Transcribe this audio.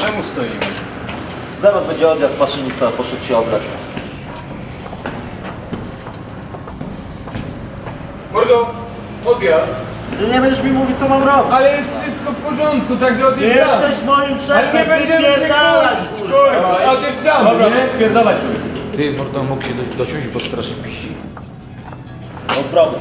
Czemu stoimy? Zaraz będzie odjazd maszynista, poszedł się obrać. Mordo, odjazd. Ty nie będziesz mi mówić, co mam robić. Ale jest wszystko w porządku, także Nie jesteś moim Ale nie będziemy się kłócić, kurwa. Odjeżdżamy, Dobra, nie? to spierdalać. Ty, mordo, mógł się do- dosiąść, bo strasznie pisi. No problem.